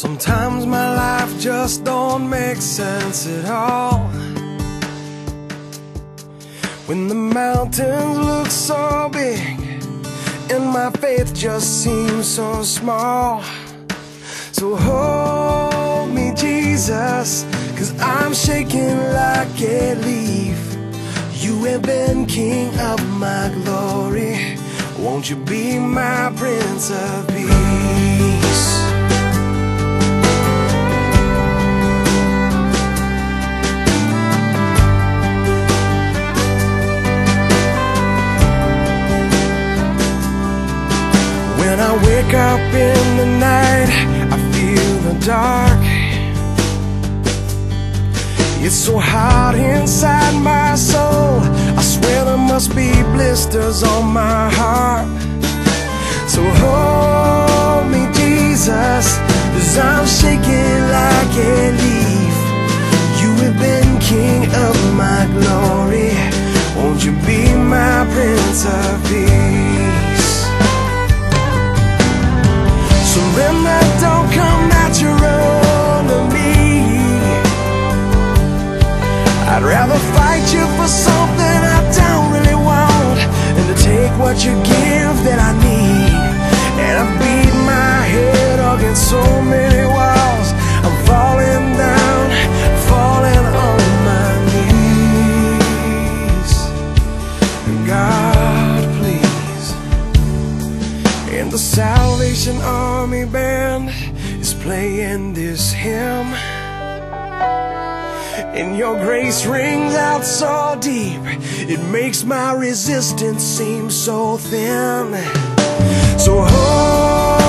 Sometimes my life just don't make sense at all. When the mountains look so big and my faith just seems so small. So hold me, Jesus, cause I'm shaking like a leaf. You have been king of my glory. Won't you be my prince of peace? I wake up in the night, I feel the dark. It's so hot inside my soul. I swear there must be blisters on my heart. So hold I'd rather fight you for something I don't really want than to take what you give that I need. And I've beat my head against so many the Salvation Army band is playing this hymn. And your grace rings out so deep, it makes my resistance seem so thin. So hold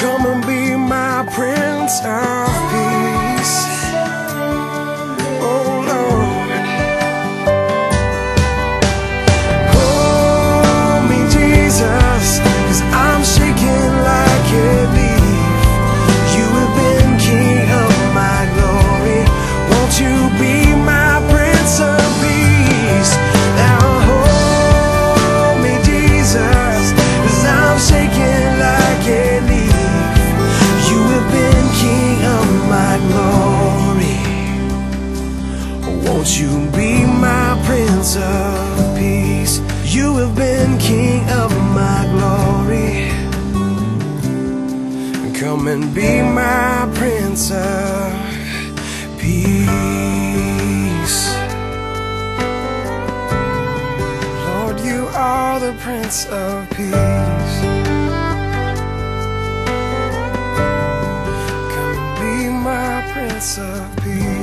Come and be my prince You be my prince of peace? You have been king of my glory. Come and be my prince of peace. Lord, you are the prince of peace. Come and be my prince of peace.